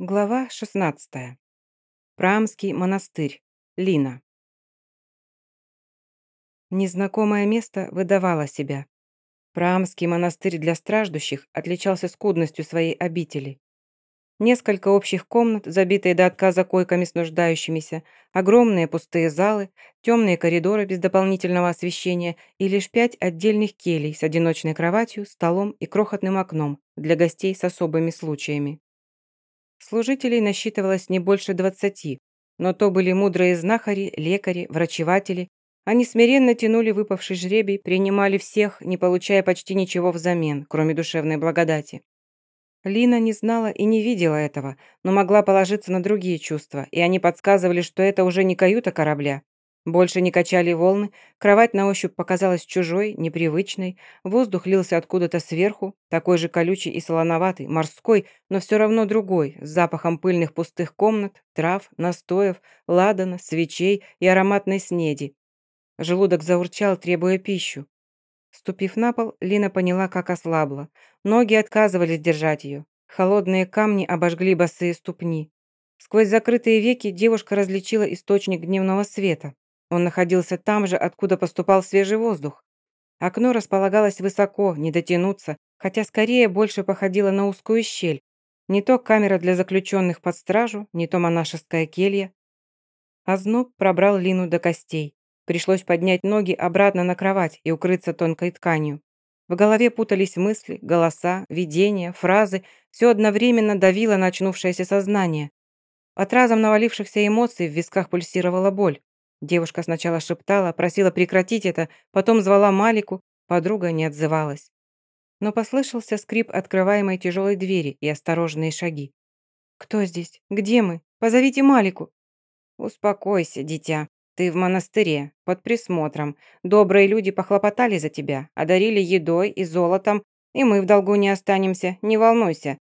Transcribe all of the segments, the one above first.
Глава 16. Прамский монастырь. Лина. Незнакомое место выдавало себя. Прамский монастырь для страждущих отличался скудностью своей обители. Несколько общих комнат, забитые до отказа койками с нуждающимися, огромные пустые залы, темные коридоры без дополнительного освещения и лишь пять отдельных келей с одиночной кроватью, столом и крохотным окном для гостей с особыми случаями. Служителей насчитывалось не больше двадцати, но то были мудрые знахари, лекари, врачеватели. Они смиренно тянули выпавший жребий, принимали всех, не получая почти ничего взамен, кроме душевной благодати. Лина не знала и не видела этого, но могла положиться на другие чувства, и они подсказывали, что это уже не каюта корабля, больше не качали волны, кровать на ощупь показалась чужой, непривычной, воздух лился откуда-то сверху, такой же колючий и солоноватый, морской, но все равно другой, с запахом пыльных пустых комнат, трав, настоев, ладана, свечей и ароматной снеди. Желудок заурчал, требуя пищу. Ступив на пол, Лина поняла, как ослабла. Ноги отказывались держать ее. Холодные камни обожгли босые ступни. Сквозь закрытые веки девушка различила источник дневного света. Он находился там же, откуда поступал свежий воздух. Окно располагалось высоко, не дотянуться, хотя скорее больше походило на узкую щель. Не то камера для заключенных под стражу, не то монашеская келья. Озноб пробрал Лину до костей. Пришлось поднять ноги обратно на кровать и укрыться тонкой тканью. В голове путались мысли, голоса, видения, фразы. Все одновременно давило на очнувшееся сознание. От разом навалившихся эмоций в висках пульсировала боль. Девушка сначала шептала, просила прекратить это, потом звала Малику, подруга не отзывалась. Но послышался скрип открываемой тяжелой двери и осторожные шаги. «Кто здесь? Где мы? Позовите Малику!» «Успокойся, дитя. Ты в монастыре, под присмотром. Добрые люди похлопотали за тебя, одарили едой и золотом, и мы в долгу не останемся, не волнуйся».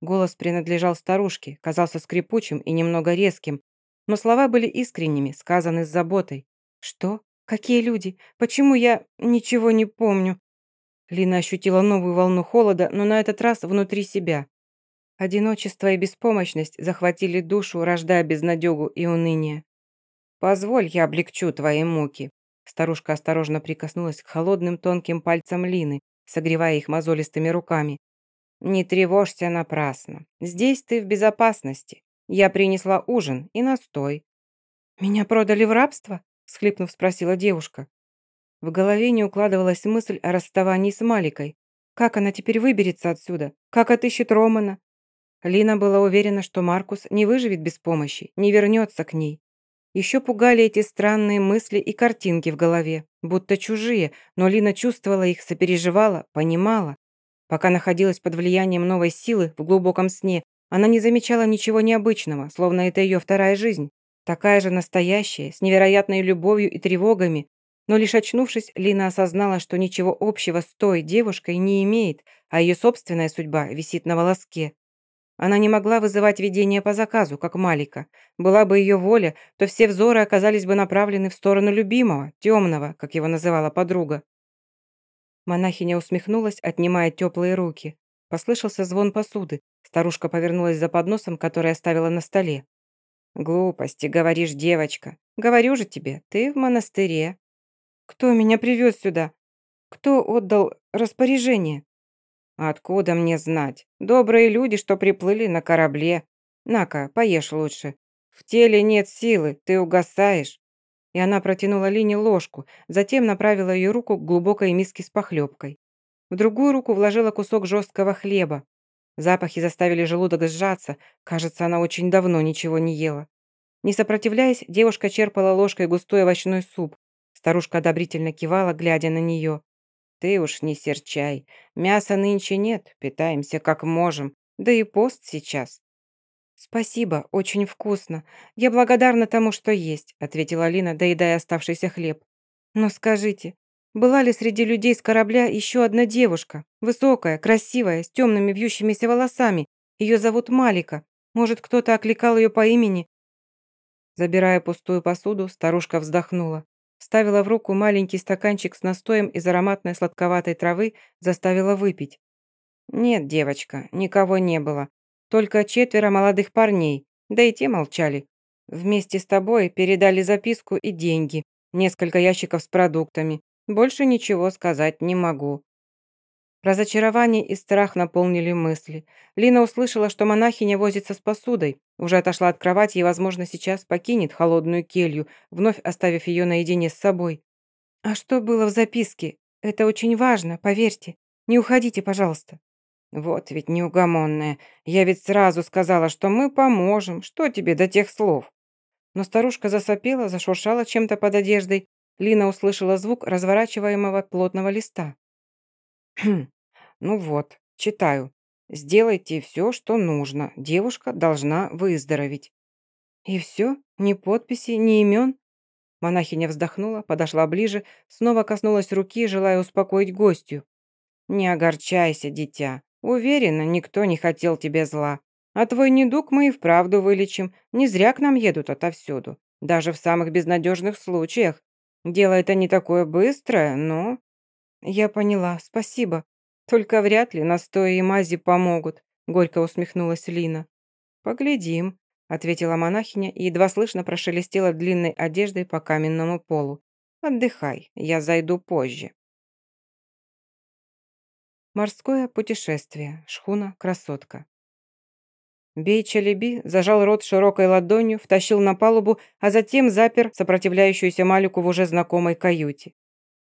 Голос принадлежал старушке, казался скрипучим и немного резким, но слова были искренними, сказаны с заботой. «Что? Какие люди? Почему я ничего не помню?» Лина ощутила новую волну холода, но на этот раз внутри себя. Одиночество и беспомощность захватили душу, рождая безнадегу и уныние. «Позволь, я облегчу твои муки». Старушка осторожно прикоснулась к холодным тонким пальцам Лины, согревая их мозолистыми руками. «Не тревожься напрасно. Здесь ты в безопасности. Я принесла ужин и настой». «Меня продали в рабство?» – схлипнув, спросила девушка. В голове не укладывалась мысль о расставании с Маликой. Как она теперь выберется отсюда? Как отыщет Романа? Лина была уверена, что Маркус не выживет без помощи, не вернется к ней. Еще пугали эти странные мысли и картинки в голове, будто чужие, но Лина чувствовала их, сопереживала, понимала. Пока находилась под влиянием новой силы в глубоком сне, она не замечала ничего необычного, словно это ее вторая жизнь. Такая же настоящая, с невероятной любовью и тревогами. Но лишь очнувшись, Лина осознала, что ничего общего с той девушкой не имеет, а ее собственная судьба висит на волоске. Она не могла вызывать видение по заказу, как Малика. Была бы ее воля, то все взоры оказались бы направлены в сторону любимого, темного, как его называла подруга. Монахиня усмехнулась, отнимая теплые руки. Послышался звон посуды. Старушка повернулась за подносом, который оставила на столе. «Глупости, говоришь, девочка. Говорю же тебе, ты в монастыре». «Кто меня привез сюда? Кто отдал распоряжение?» «Откуда мне знать? Добрые люди, что приплыли на корабле. На-ка, поешь лучше. В теле нет силы, ты угасаешь». И она протянула Лине ложку, затем направила ее руку к глубокой миске с похлебкой. В другую руку вложила кусок жесткого хлеба. Запахи заставили желудок сжаться. Кажется, она очень давно ничего не ела. Не сопротивляясь, девушка черпала ложкой густой овощной суп. Старушка одобрительно кивала, глядя на нее. «Ты уж не серчай. Мяса нынче нет, питаемся как можем. Да и пост сейчас». «Спасибо, очень вкусно. Я благодарна тому, что есть», ответила Алина, доедая оставшийся хлеб. «Но скажите, была ли среди людей с корабля еще одна девушка? Высокая, красивая, с темными вьющимися волосами. Ее зовут Малика. Может, кто-то окликал ее по имени? Забирая пустую посуду, старушка вздохнула. Вставила в руку маленький стаканчик с настоем из ароматной сладковатой травы, заставила выпить. «Нет, девочка, никого не было. Только четверо молодых парней, да и те молчали. Вместе с тобой передали записку и деньги, несколько ящиков с продуктами. Больше ничего сказать не могу. Разочарование и страх наполнили мысли. Лина услышала, что монахиня возится с посудой, уже отошла от кровати и, возможно, сейчас покинет холодную келью, вновь оставив ее наедине с собой. «А что было в записке? Это очень важно, поверьте. Не уходите, пожалуйста». «Вот ведь неугомонная. Я ведь сразу сказала, что мы поможем. Что тебе до тех слов?» Но старушка засопела, зашуршала чем-то под одеждой. Лина услышала звук разворачиваемого плотного листа. Ну вот, читаю. Сделайте все, что нужно. Девушка должна выздороветь. И все? Ни подписи, ни имен? Монахиня вздохнула, подошла ближе, снова коснулась руки, желая успокоить гостью. «Не огорчайся, дитя. Уверена, никто не хотел тебе зла. А твой недуг мы и вправду вылечим. Не зря к нам едут отовсюду. Даже в самых безнадежных случаях. Дело это не такое быстрое, но «Я поняла, спасибо. Только вряд ли настои и мази помогут», — горько усмехнулась Лина. «Поглядим», — ответила монахиня и едва слышно прошелестела длинной одеждой по каменному полу. «Отдыхай, я зайду позже». Морское путешествие. Шхуна «Красотка». Бей Чалеби зажал рот широкой ладонью, втащил на палубу, а затем запер сопротивляющуюся Малику в уже знакомой каюте.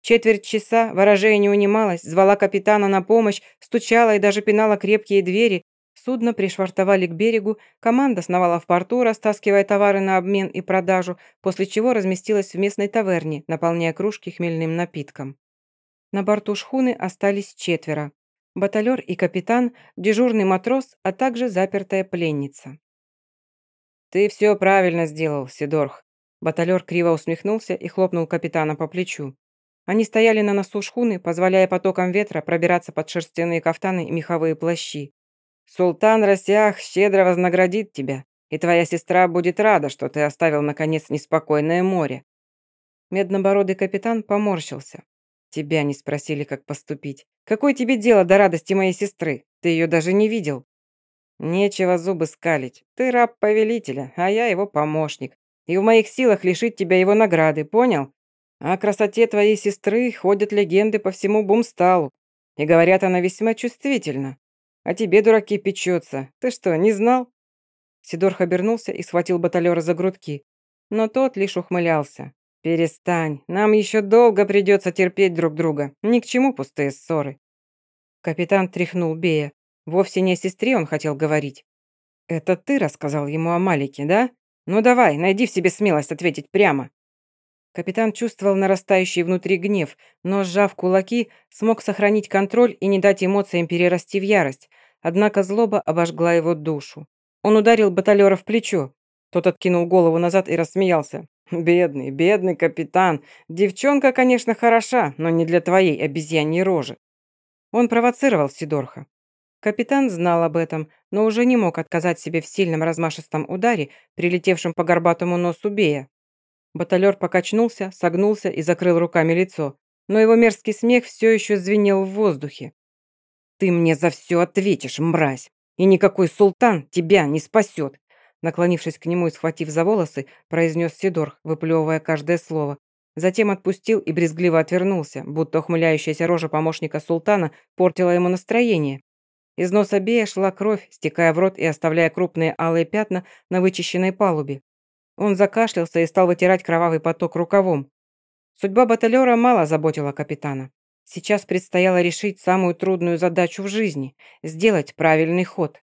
Четверть часа ворожея не унималась, звала капитана на помощь, стучала и даже пинала крепкие двери. Судно пришвартовали к берегу, команда сновала в порту, растаскивая товары на обмен и продажу, после чего разместилась в местной таверне, наполняя кружки хмельным напитком. На борту шхуны остались четверо. Баталер и капитан, дежурный матрос, а также запертая пленница. «Ты все правильно сделал, Сидорх», Баталер криво усмехнулся и хлопнул капитана по плечу. Они стояли на носу шхуны, позволяя потокам ветра пробираться под шерстяные кафтаны и меховые плащи. «Султан Расях щедро вознаградит тебя, и твоя сестра будет рада, что ты оставил, наконец, неспокойное море». Меднобородый капитан поморщился. «Тебя не спросили, как поступить. Какое тебе дело до радости моей сестры? Ты ее даже не видел». «Нечего зубы скалить. Ты раб повелителя, а я его помощник. И в моих силах лишить тебя его награды, понял? О красоте твоей сестры ходят легенды по всему Бумсталу. И говорят, она весьма чувствительна. А тебе, дураки, печется. Ты что, не знал?» Сидорх обернулся и схватил баталера за грудки. Но тот лишь ухмылялся. «Перестань, нам еще долго придется терпеть друг друга. Ни к чему пустые ссоры». Капитан тряхнул Бея. Вовсе не о сестре он хотел говорить. «Это ты рассказал ему о Малике, да? Ну давай, найди в себе смелость ответить прямо. Капитан чувствовал нарастающий внутри гнев, но, сжав кулаки, смог сохранить контроль и не дать эмоциям перерасти в ярость. Однако злоба обожгла его душу. Он ударил баталера в плечо. Тот откинул голову назад и рассмеялся. «Бедный, бедный капитан. Девчонка, конечно, хороша, но не для твоей обезьяньей рожи». Он провоцировал Сидорха. Капитан знал об этом, но уже не мог отказать себе в сильном размашистом ударе, прилетевшем по горбатому носу Бея. Баталер покачнулся, согнулся и закрыл руками лицо, но его мерзкий смех все еще звенел в воздухе. «Ты мне за все ответишь, мразь, и никакой султан тебя не спасет!» Наклонившись к нему и схватив за волосы, произнес Сидорх, выплевывая каждое слово. Затем отпустил и брезгливо отвернулся, будто ухмыляющаяся рожа помощника султана портила ему настроение. Из носа Бея шла кровь, стекая в рот и оставляя крупные алые пятна на вычищенной палубе. Он закашлялся и стал вытирать кровавый поток рукавом. Судьба баталера мало заботила капитана. Сейчас предстояло решить самую трудную задачу в жизни – сделать правильный ход.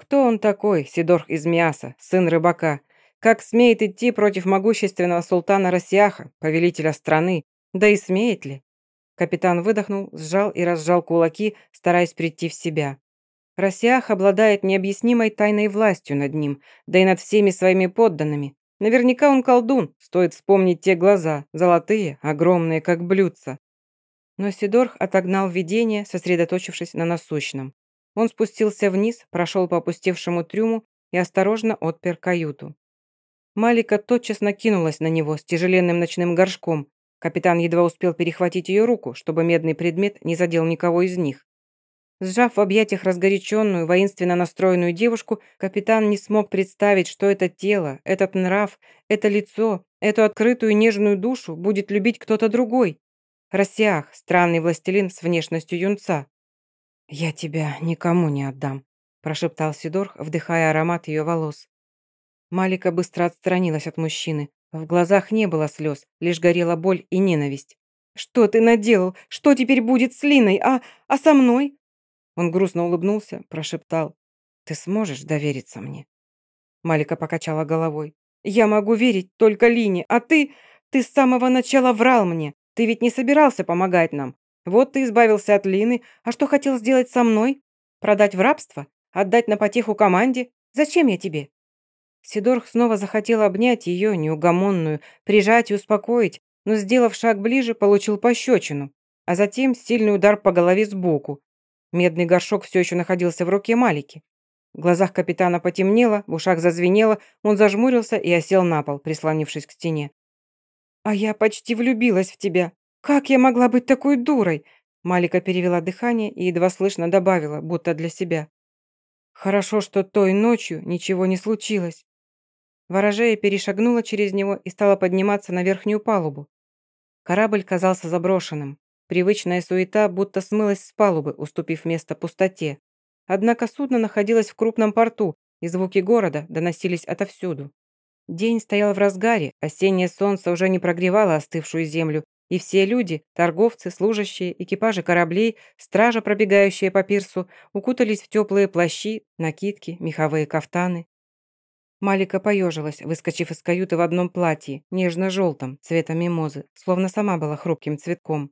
Кто он такой, Сидорх из Миаса, сын рыбака? Как смеет идти против могущественного султана Расиаха, повелителя страны? Да и смеет ли? Капитан выдохнул, сжал и разжал кулаки, стараясь прийти в себя. Росях обладает необъяснимой тайной властью над ним, да и над всеми своими подданными. Наверняка он колдун, стоит вспомнить те глаза, золотые, огромные, как блюдца. Но Сидорх отогнал видение, сосредоточившись на насущном. Он спустился вниз, прошел по опустевшему трюму и осторожно отпер каюту. Малика тотчас накинулась на него с тяжеленным ночным горшком. Капитан едва успел перехватить ее руку, чтобы медный предмет не задел никого из них. Сжав в объятиях разгоряченную, воинственно настроенную девушку, капитан не смог представить, что это тело, этот нрав, это лицо, эту открытую нежную душу будет любить кто-то другой. Рассиах, странный властелин с внешностью юнца. «Я тебя никому не отдам», – прошептал Сидорх, вдыхая аромат ее волос. Малика быстро отстранилась от мужчины. В глазах не было слез, лишь горела боль и ненависть. «Что ты наделал? Что теперь будет с Линой? А, а со мной? Он грустно улыбнулся, прошептал. «Ты сможешь довериться мне?» Малика покачала головой. «Я могу верить только Лине, а ты... Ты с самого начала врал мне. Ты ведь не собирался помогать нам. Вот ты избавился от Лины, а что хотел сделать со мной? Продать в рабство? Отдать на потеху команде? Зачем я тебе?» Сидорх снова захотел обнять ее, неугомонную, прижать и успокоить, но, сделав шаг ближе, получил пощечину, а затем сильный удар по голове сбоку, Медный горшок все еще находился в руке Малики. В глазах капитана потемнело, в ушах зазвенело, он зажмурился и осел на пол, прислонившись к стене. «А я почти влюбилась в тебя. Как я могла быть такой дурой?» Малика перевела дыхание и едва слышно добавила, будто для себя. «Хорошо, что той ночью ничего не случилось». Ворожея перешагнула через него и стала подниматься на верхнюю палубу. Корабль казался заброшенным. Привычная суета будто смылась с палубы, уступив место пустоте. Однако судно находилось в крупном порту, и звуки города доносились отовсюду. День стоял в разгаре, осеннее солнце уже не прогревало остывшую землю, и все люди, торговцы, служащие, экипажи кораблей, стража, пробегающие по пирсу, укутались в теплые плащи, накидки, меховые кафтаны. Малика поежилась, выскочив из каюты в одном платье, нежно-желтом, цвета мимозы, словно сама была хрупким цветком.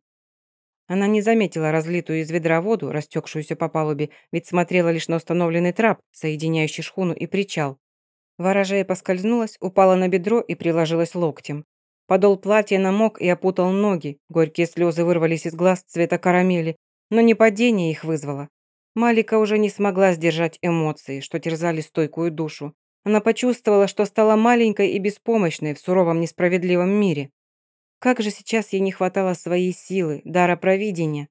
Она не заметила разлитую из ведра воду, растекшуюся по палубе, ведь смотрела лишь на установленный трап, соединяющий шхуну и причал. Ворожея поскользнулась, упала на бедро и приложилась локтем. Подол платья намок и опутал ноги, горькие слезы вырвались из глаз цвета карамели, но не падение их вызвало. Малика уже не смогла сдержать эмоции, что терзали стойкую душу. Она почувствовала, что стала маленькой и беспомощной в суровом несправедливом мире. Как же сейчас ей не хватало своей силы, дара провидения.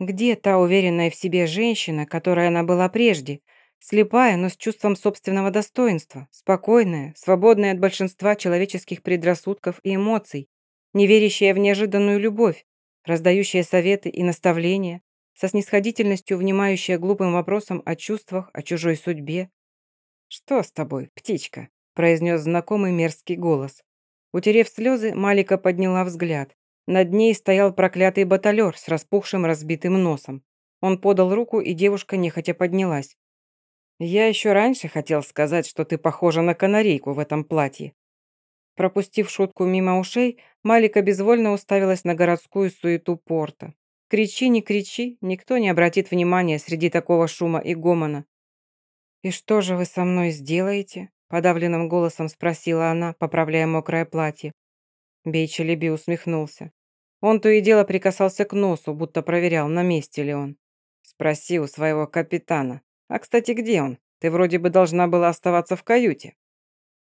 Где та уверенная в себе женщина, которой она была прежде? Слепая, но с чувством собственного достоинства, спокойная, свободная от большинства человеческих предрассудков и эмоций, не верящая в неожиданную любовь, раздающая советы и наставления, со снисходительностью внимающая глупым вопросам о чувствах, о чужой судьбе. «Что с тобой, птичка?» произнес знакомый мерзкий голос. Утерев слезы, Малика подняла взгляд. Над ней стоял проклятый баталер с распухшим разбитым носом. Он подал руку, и девушка нехотя поднялась. «Я еще раньше хотел сказать, что ты похожа на канарейку в этом платье». Пропустив шутку мимо ушей, Малика безвольно уставилась на городскую суету порта. Кричи, не кричи, никто не обратит внимания среди такого шума и гомона. «И что же вы со мной сделаете?» Подавленным голосом спросила она, поправляя мокрое платье. Бейчелеби усмехнулся. Он то и дело прикасался к носу, будто проверял, на месте ли он. «Спроси у своего капитана. А, кстати, где он? Ты вроде бы должна была оставаться в каюте».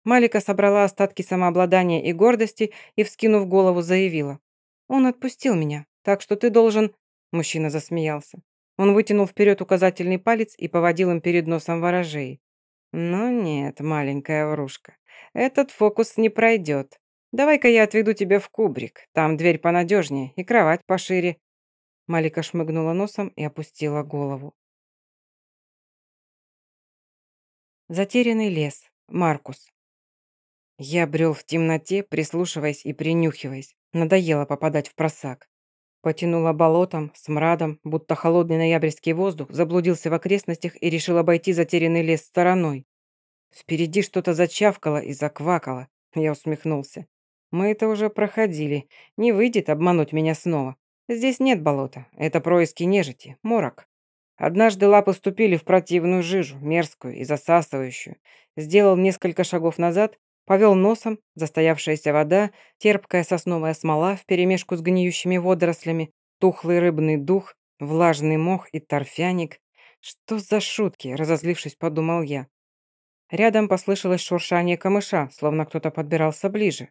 Малика собрала остатки самообладания и гордости и, вскинув голову, заявила. «Он отпустил меня, так что ты должен...» Мужчина засмеялся. Он вытянул вперед указательный палец и поводил им перед носом ворожей. «Ну нет, маленькая врушка, этот фокус не пройдет. Давай-ка я отведу тебя в кубрик, там дверь понадежнее и кровать пошире». Малика шмыгнула носом и опустила голову. Затерянный лес. Маркус. Я брел в темноте, прислушиваясь и принюхиваясь. Надоело попадать в просак. Потянуло болотом, смрадом, будто холодный ноябрьский воздух заблудился в окрестностях и решил обойти затерянный лес стороной. Впереди что-то зачавкало и заквакало. Я усмехнулся. Мы это уже проходили. Не выйдет обмануть меня снова. Здесь нет болота. Это происки нежити, морок. Однажды лапы ступили в противную жижу, мерзкую и засасывающую. Сделал несколько шагов назад Повел носом, застоявшаяся вода, терпкая сосновая смола вперемешку с гниющими водорослями, тухлый рыбный дух, влажный мох и торфяник. Что за шутки, разозлившись, подумал я. Рядом послышалось шуршание камыша, словно кто-то подбирался ближе.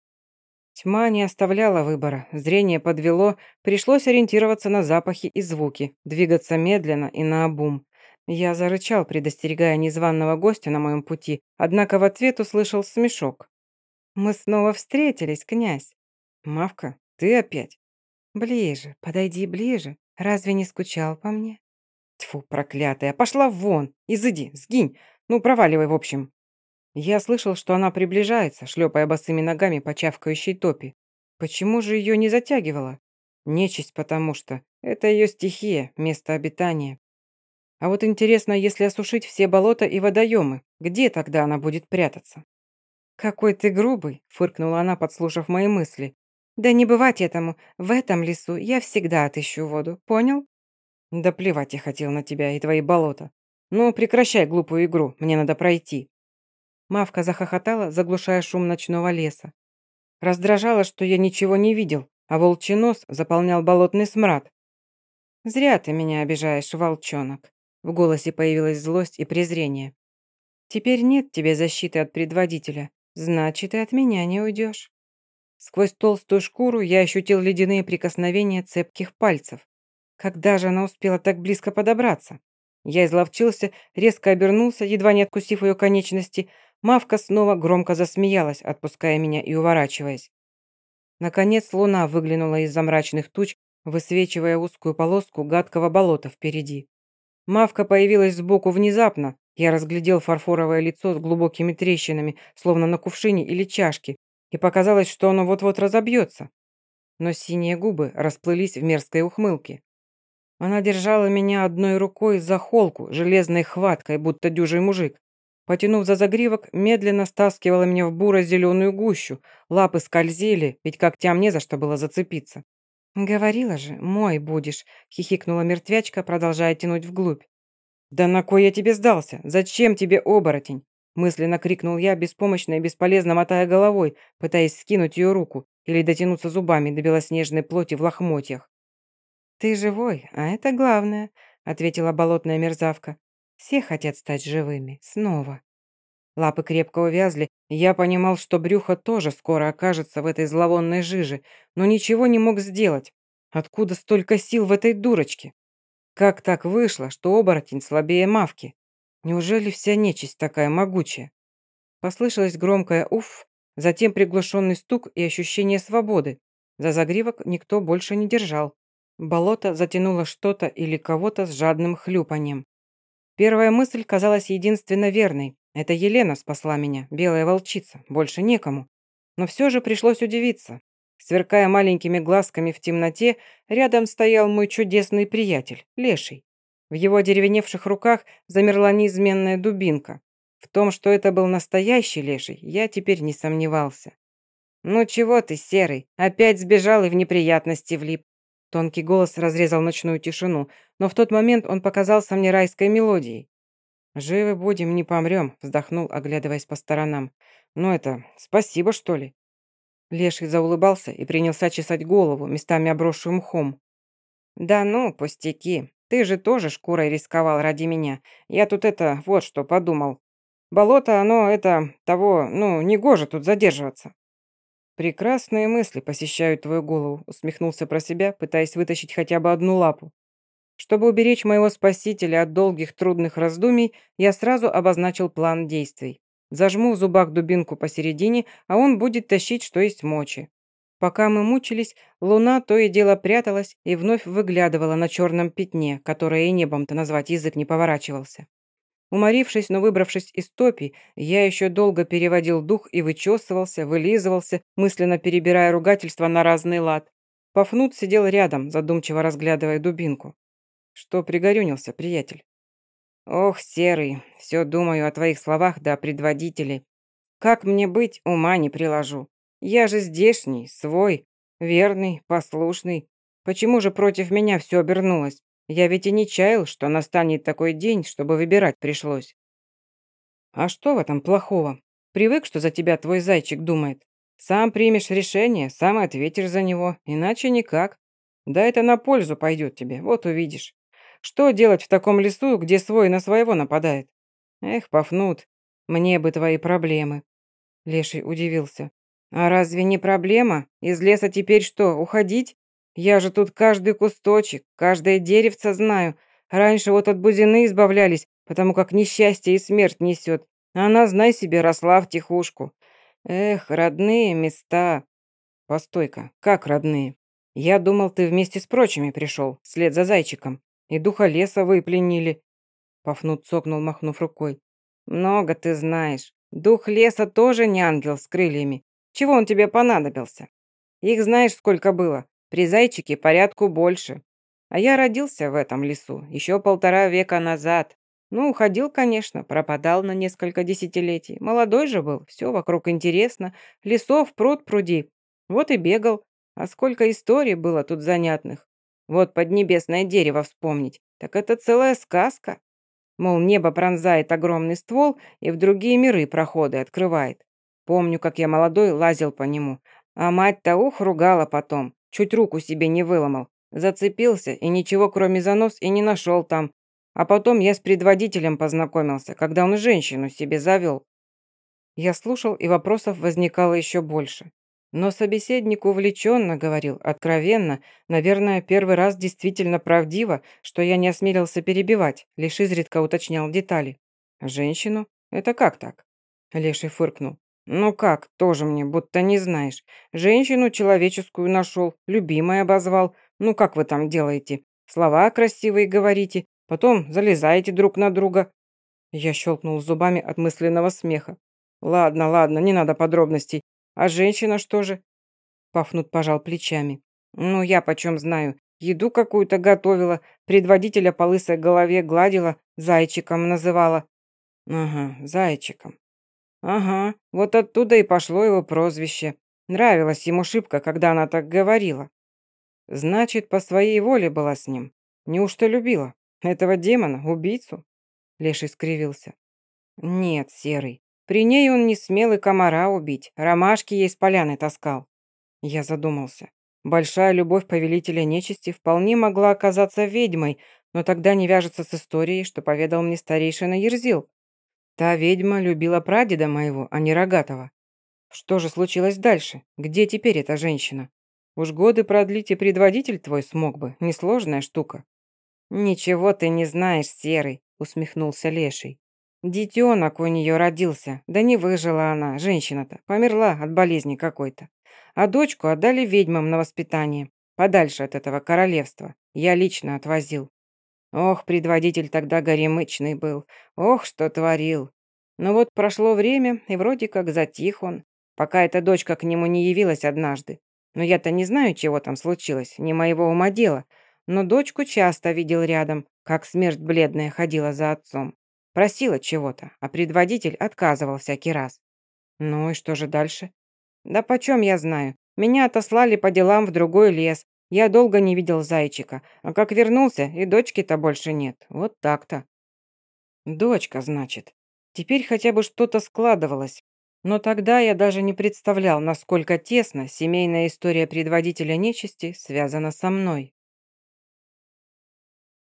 Тьма не оставляла выбора, зрение подвело, пришлось ориентироваться на запахи и звуки, двигаться медленно и наобум. Я зарычал, предостерегая незваного гостя на моем пути, однако в ответ услышал смешок. «Мы снова встретились, князь». «Мавка, ты опять?» «Ближе, подойди ближе. Разве не скучал по мне?» Тьфу, проклятая, пошла вон, изыди, сгинь. Ну, проваливай, в общем. Я слышал, что она приближается, шлепая босыми ногами по чавкающей топи. Почему же ее не затягивала? Нечисть потому что. Это ее стихия, место обитания. А вот интересно, если осушить все болота и водоемы, где тогда она будет прятаться? «Какой ты грубый!» – фыркнула она, подслушав мои мысли. «Да не бывать этому. В этом лесу я всегда отыщу воду. Понял?» «Да плевать я хотел на тебя и твои болота. Ну, прекращай глупую игру, мне надо пройти». Мавка захохотала, заглушая шум ночного леса. Раздражало, что я ничего не видел, а волчий нос заполнял болотный смрад. «Зря ты меня обижаешь, волчонок». В голосе появилась злость и презрение. «Теперь нет тебе защиты от предводителя, значит, и от меня не уйдешь». Сквозь толстую шкуру я ощутил ледяные прикосновения цепких пальцев. Когда же она успела так близко подобраться? Я изловчился, резко обернулся, едва не откусив ее конечности. Мавка снова громко засмеялась, отпуская меня и уворачиваясь. Наконец луна выглянула из-за мрачных туч, высвечивая узкую полоску гадкого болота впереди. Мавка появилась сбоку внезапно. Я разглядел фарфоровое лицо с глубокими трещинами, словно на кувшине или чашке, и показалось, что оно вот-вот разобьется. Но синие губы расплылись в мерзкой ухмылке. Она держала меня одной рукой за холку, железной хваткой, будто дюжий мужик. Потянув за загривок, медленно стаскивала меня в буро-зеленую гущу. Лапы скользили, ведь когтям не за что было зацепиться. «Говорила же, мой будешь», — хихикнула мертвячка, продолжая тянуть вглубь. «Да на кой я тебе сдался? Зачем тебе оборотень?» Мысленно крикнул я, беспомощно и бесполезно мотая головой, пытаясь скинуть ее руку или дотянуться зубами до белоснежной плоти в лохмотьях. «Ты живой, а это главное», — ответила болотная мерзавка. «Все хотят стать живыми. Снова». Лапы крепко увязли, я понимал, что брюхо тоже скоро окажется в этой зловонной жиже, но ничего не мог сделать. Откуда столько сил в этой дурочке? Как так вышло, что оборотень слабее мавки? Неужели вся нечисть такая могучая? Послышалось громкое «уф», затем приглушенный стук и ощущение свободы. За загривок никто больше не держал. Болото затянуло что-то или кого-то с жадным хлюпанием. Первая мысль казалась единственно верной. Это Елена спасла меня, белая волчица, больше некому. Но все же пришлось удивиться. Сверкая маленькими глазками в темноте, рядом стоял мой чудесный приятель, Леший. В его деревеневших руках замерла неизменная дубинка. В том, что это был настоящий Леший, я теперь не сомневался. «Ну чего ты, Серый, опять сбежал и в неприятности влип?» Тонкий голос разрезал ночную тишину, но в тот момент он показался мне райской мелодией. «Живы будем, не помрем», — вздохнул, оглядываясь по сторонам. «Ну это, спасибо, что ли?» Леший заулыбался и принялся чесать голову, местами обросшую мхом. «Да ну, пустяки. Ты же тоже шкурой рисковал ради меня. Я тут это, вот что подумал. Болото, оно, это, того, ну, не гоже тут задерживаться». «Прекрасные мысли посещают твою голову», усмехнулся про себя, пытаясь вытащить хотя бы одну лапу. Чтобы уберечь моего спасителя от долгих трудных раздумий, я сразу обозначил план действий. Зажму в зубах дубинку посередине, а он будет тащить, что есть мочи. Пока мы мучились, луна то и дело пряталась и вновь выглядывала на черном пятне, которое и небом-то назвать язык не поворачивался. Уморившись, но выбравшись из топи, я еще долго переводил дух и вычесывался, вылизывался, мысленно перебирая ругательства на разный лад. Пафнут сидел рядом, задумчиво разглядывая дубинку. Что пригорюнился, приятель? Ох, Серый, все думаю о твоих словах да о предводителе. Как мне быть, ума не приложу. Я же здешний, свой, верный, послушный. Почему же против меня все обернулось? Я ведь и не чаял, что настанет такой день, чтобы выбирать пришлось. А что в этом плохого? Привык, что за тебя твой зайчик думает. Сам примешь решение, сам ответишь за него, иначе никак. Да это на пользу пойдет тебе, вот увидишь. Что делать в таком лесу, где свой на своего нападает? Эх, Пафнут, мне бы твои проблемы. Леший удивился. А разве не проблема? Из леса теперь что, уходить? Я же тут каждый кусточек, каждое деревце знаю. Раньше вот от бузины избавлялись, потому как несчастье и смерть несет. Она, знай себе, росла в тихушку. Эх, родные места. Постой-ка, как родные? Я думал, ты вместе с прочими пришел, вслед за зайчиком. И духа леса вы пленили. Пафнут цокнул, махнув рукой. Много ты знаешь. Дух леса тоже не ангел с крыльями. Чего он тебе понадобился? Их знаешь, сколько было. При зайчике порядку больше. А я родился в этом лесу еще полтора века назад. Ну, уходил, конечно, пропадал на несколько десятилетий. Молодой же был, все вокруг интересно. Лесов пруд пруди. Вот и бегал. А сколько историй было тут занятных. Вот поднебесное дерево вспомнить. Так это целая сказка. Мол, небо пронзает огромный ствол и в другие миры проходы открывает. Помню, как я молодой лазил по нему. А мать-то ух ругала потом. Чуть руку себе не выломал. Зацепился и ничего кроме занос и не нашел там. А потом я с предводителем познакомился, когда он женщину себе завел. Я слушал, и вопросов возникало еще больше. Но собеседник увлеченно говорил, откровенно, наверное, первый раз действительно правдиво, что я не осмелился перебивать, лишь изредка уточнял детали. «Женщину? Это как так?» Леший фыркнул. «Ну как, тоже мне, будто не знаешь. Женщину человеческую нашел, любимой обозвал. Ну как вы там делаете? Слова красивые говорите, Потом залезаете друг на друга». Я щелкнул зубами от мысленного смеха. «Ладно, ладно, не надо подробностей. А женщина что же?» Пафнут пожал плечами. «Ну, я почем знаю. Еду какую-то готовила, предводителя по лысой голове гладила, зайчиком называла». «Ага, зайчиком». «Ага, вот оттуда и пошло его прозвище. Нравилась ему шибко, когда она так говорила». «Значит, по своей воле была с ним. Неужто любила?» Этого демона, убийцу?» Леший скривился. «Нет, Серый, при ней он не смел и комара убить, ромашки ей с поляны таскал». Я задумался. Большая любовь повелителя нечисти вполне могла оказаться ведьмой, но тогда не вяжется с историей, что поведал мне старейшина Ерзил. Та ведьма любила прадеда моего, а не рогатого. Что же случилось дальше? Где теперь эта женщина? Уж годы продлить и предводитель твой смог бы, несложная штука. «Ничего ты не знаешь, Серый», — усмехнулся Леший. «Детенок у нее родился, да не выжила она, женщина-то, померла от болезни какой-то. А дочку отдали ведьмам на воспитание, подальше от этого королевства. Я лично отвозил. Ох, предводитель тогда горемычный был, ох, что творил. Но вот прошло время, и вроде как затих он, пока эта дочка к нему не явилась однажды. Но я-то не знаю, чего там случилось, не моего ума дело, но дочку часто видел рядом, как смерть бледная ходила за отцом. Просила чего-то, а предводитель отказывал всякий раз. Ну и что же дальше? Да почем я знаю. Меня отослали по делам в другой лес. Я долго не видел зайчика. А как вернулся, и дочки-то больше нет. Вот так-то. Дочка, значит. Теперь хотя бы что-то складывалось. Но тогда я даже не представлял, насколько тесно семейная история предводителя нечисти связана со мной.